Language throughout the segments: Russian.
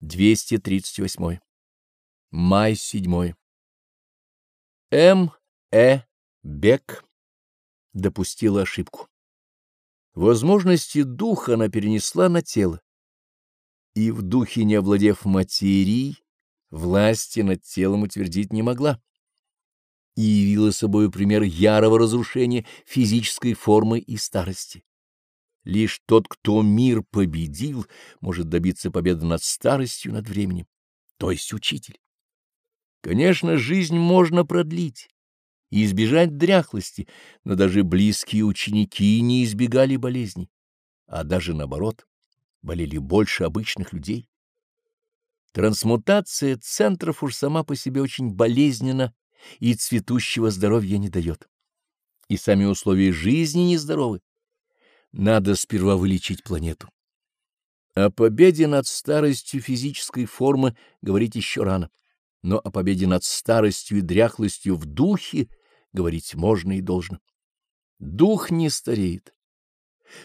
238. Май 7. М. Э. Бек допустила ошибку. Возможности духа она перенесла на тело. И в духе, не овладев материей, власти над телом утвердить не могла. И явила собой пример ярого разрушения физической формы и старости. Лишь тот, кто мир победил, может добиться победы над старостью, над временем, то есть учитель. Конечно, жизнь можно продлить и избежать дряхлости, но даже близкие ученики не избегали болезней, а даже наоборот, болели больше обычных людей. Трансмутация центров уж сама по себе очень болезненна и цветущего здоровья не дает. И сами условия жизни нездоровы. Надо сперва вылечить планету. О победе над старостью физической формы говорить еще рано, но о победе над старостью и дряхлостью в духе говорить можно и должно. Дух не стареет.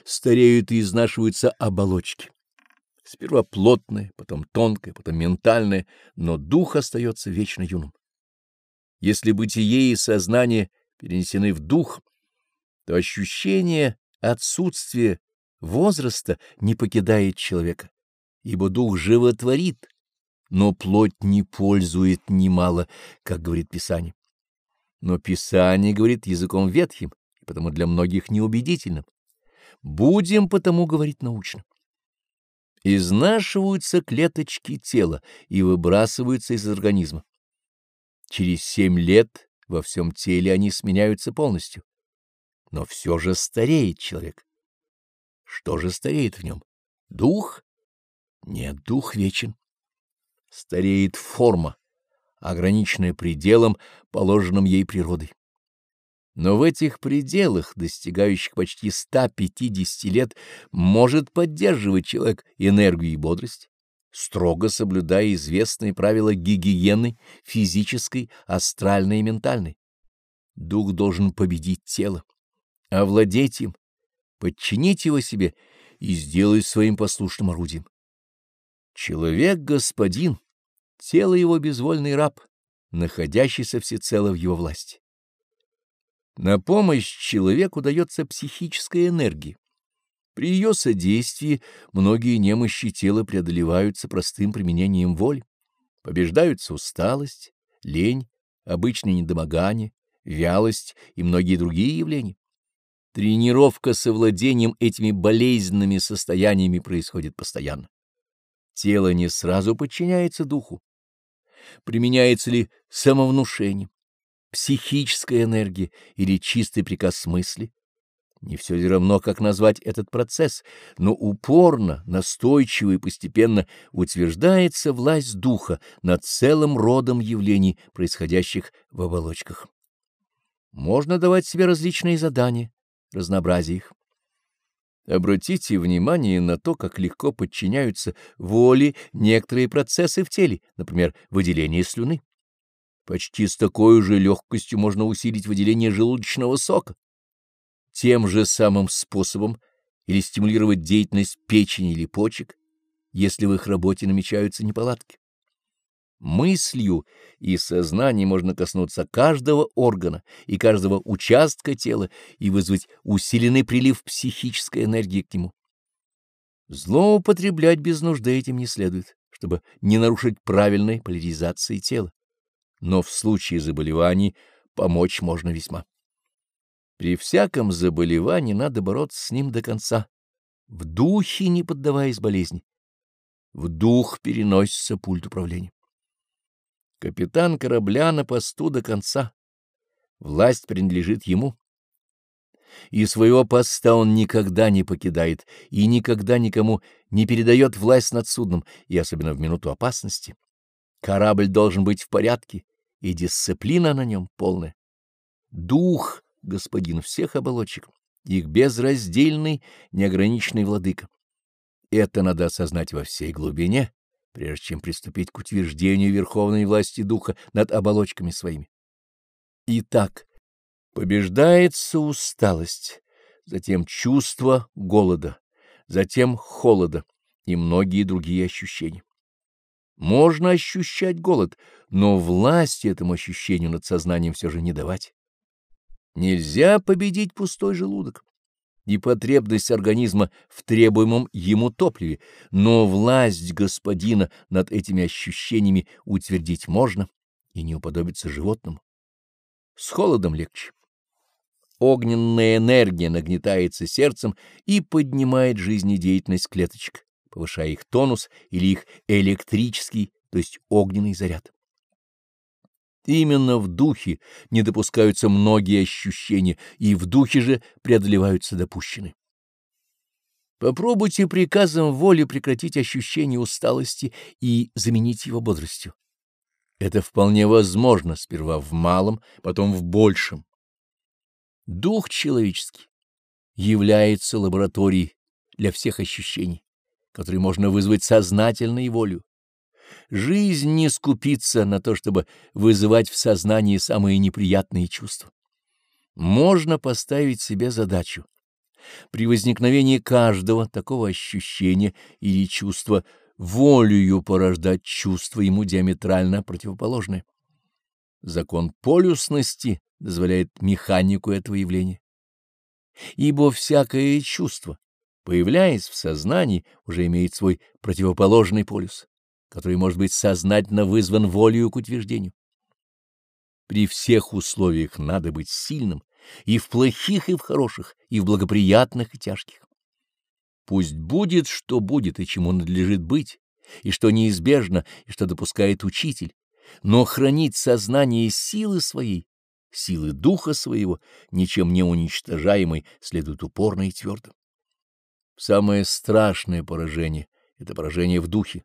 Стареют и изнашиваются оболочки. Сперва плотное, потом тонкое, потом ментальное, но дух остается вечно юным. Если бытие и сознание перенесены в дух, то ощущение Отсутствие возраста не покидает человека, ибо дух животворит, но плоть не пользует немало, как говорит Писание. Но Писание говорит языком ветхим, и потому для многих неубедительным. Будем потому говорить научно. Изнашиваются клеточки тела и выбрасываются из организма. Через семь лет во всем теле они сменяются полностью но все же стареет человек. Что же стареет в нем? Дух? Нет, дух вечен. Стареет форма, ограниченная пределом, положенным ей природой. Но в этих пределах, достигающих почти 150 лет, может поддерживать человек энергию и бодрость, строго соблюдая известные правила гигиены физической, астральной и ментальной. Дух должен победить тело овладеть им, подчинить его себе и сделать своим послушным орудием. Человек — господин, тело его — безвольный раб, находящийся всецело в его власти. На помощь человеку дается психическая энергия. При ее содействии многие немощи тела преодолеваются простым применением воли, побеждаются усталость, лень, обычное недомогание, вялость и многие другие явления. Тренировка с овладением этими болезненными состояниями происходит постоянно. Тело не сразу подчиняется духу. Применяется ли самовнушение, психическая энергия или чистый приказ мысли? Не все ли равно, как назвать этот процесс, но упорно, настойчиво и постепенно утверждается власть духа над целым родом явлений, происходящих в оболочках. Можно давать себе различные задания, разнообразие их. Обратите внимание на то, как легко подчиняются воле некоторые процессы в теле, например, выделение слюны. Почти с такой же легкостью можно усилить выделение желудочного сока. Тем же самым способом или стимулировать деятельность печени или почек, если в их работе намечаются неполадки. Мыслью и сознанием можно коснуться каждого органа и каждого участка тела и вызвать усиленный прилив психической энергии к нему. Злоупотреблять без нужды этим не следует, чтобы не нарушить правильной поляризации тела. Но в случае заболеваний помочь можно весьма. При всяком заболевании надо бороться с ним до конца, в духе не поддаваясь болезни. В дух переносится пульт управления. Капитан корабля на посту до конца. Власть принадлежит ему. И своего поста он никогда не покидает и никогда никому не передает власть над судном, и особенно в минуту опасности. Корабль должен быть в порядке, и дисциплина на нем полная. Дух, господин всех оболочек, их безраздельный, неограниченный владыка. Это надо осознать во всей глубине прежде чем приступить к утверждению верховной власти духа над оболочками своими. Итак, побеждается усталость, затем чувство голода, затем холода и многие другие ощущения. Можно ощущать голод, но власти этому ощущению над сознанием все же не давать. Нельзя победить пустой желудок и потребность организма в требуемом ему топливе, но власть господина над этими ощущениями утвердить можно и не уподобиться животному. С холодом легче. Огненная энергия нагнетается сердцем и поднимает жизнедеятельность клеточек, повышая их тонус или их электрический, то есть огненный заряд. Именно в духе не допускаются многие ощущения, и в духе же преодолеваются допущенные. Попробуйте приказом воли прекратить ощущение усталости и заменить его бодростью. Это вполне возможно сперва в малом, потом в большем. Дух человеческий является лабораторией для всех ощущений, которые можно вызвать сознательной волю. Жизнь не скупится на то, чтобы вызывать в сознании самые неприятные чувства. Можно поставить себе задачу. При возникновении каждого такого ощущения или чувства волею порождать чувство ему диаметрально противоположное. Закон полюсности дозволяет механику этого явления. Ибо всякое чувство, появляясь в сознании, уже имеет свой противоположный полюс который может быть сознательно вызван волею к утверждению. При всех условиях надо быть сильным, и в плохих, и в хороших, и в благоприятных, и тяжких. Пусть будет, что будет, и чему надлежит быть, и что неизбежно, и что допускает учитель, но хранить сознание силы своей, силы духа своего, ничем не уничтожаемой, следует упорно и твердо. Самое страшное поражение — это поражение в духе.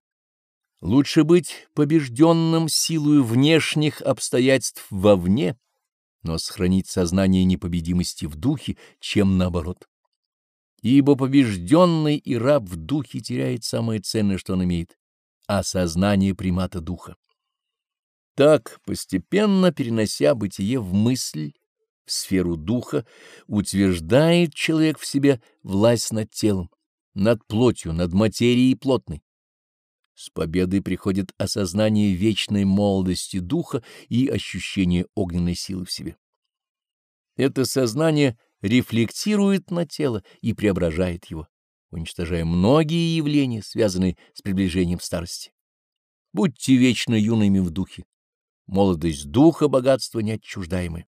Лучше быть побежденным силою внешних обстоятельств вовне, но сохранить сознание непобедимости в духе, чем наоборот. Ибо побежденный и раб в духе теряет самое ценное, что он имеет — а сознание примата духа. Так, постепенно перенося бытие в мысль, в сферу духа, утверждает человек в себе власть над телом, над плотью, над материей плотной с победой приходит осознание вечной молодости духа и ощущение огненной силы в себе. Это сознание рефлектирует на тело и преображает его, уничтожая многие явления, связанные с приближением старости. Будьте вечно юными в духе. Молодость духа — богатство неотчуждаемое.